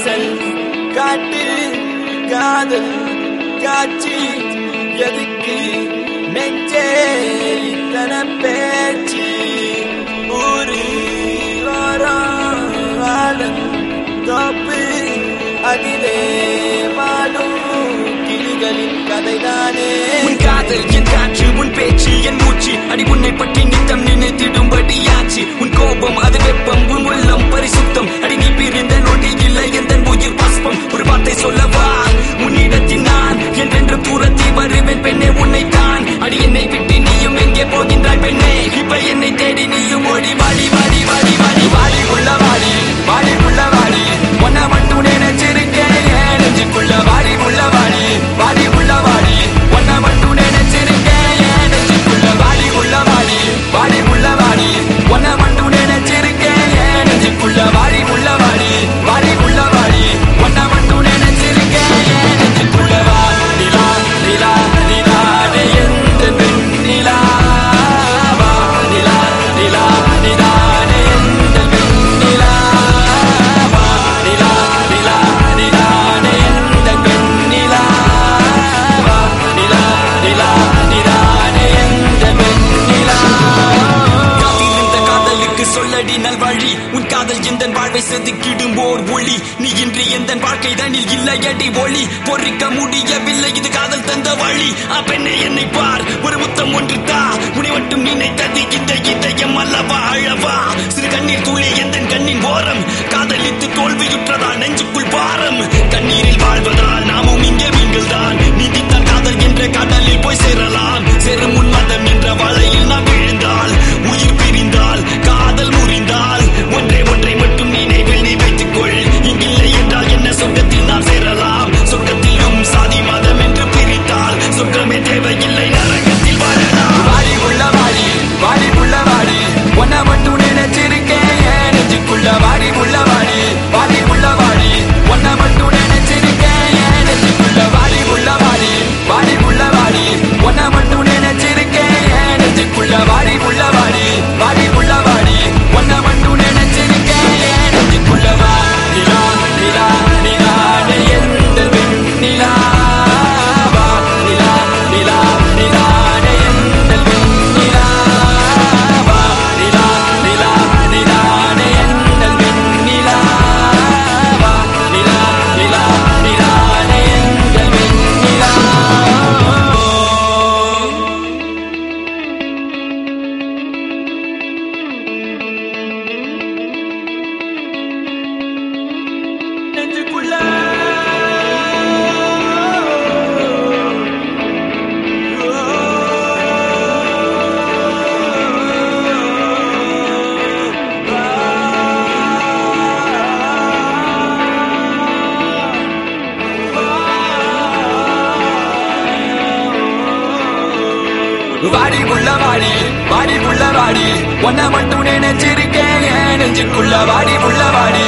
வாசல் காட்டு காதல் காட்சி எதுக்கு? நெஞ்சே தன பேச்சு ஊரு வாரம் தோப்பு அதிலே வாழும் கிளிகளின் கதைதானே. உன் காதல் என் காற்று உன் பேச்சு என் மூச்சு அடி உன்னை பற்றி நித்தம் நினைத்திடும்படியாச்சு உன் கோபம் அது வெப்பம் செதுக்கிடும் ஓர் ஒளி. நீ இன்று எந்த வாழ்க்கை தானில் இல்லையடி ஒளி. பொறிக்க முடியவில்லை இது காதல் தந்த வழி. அப்பெண்ணே என்னை பார். ஒரு முத்தம் ஒன்று தா. உனை மட்டும் வாடி உள்ள வாடி வாடி உள்ள வாடி ஒன்ன மட்டும் நினைச்சிருக்கேன் நெஞ்சுக்குள்ள வாடி உள்ள வாடி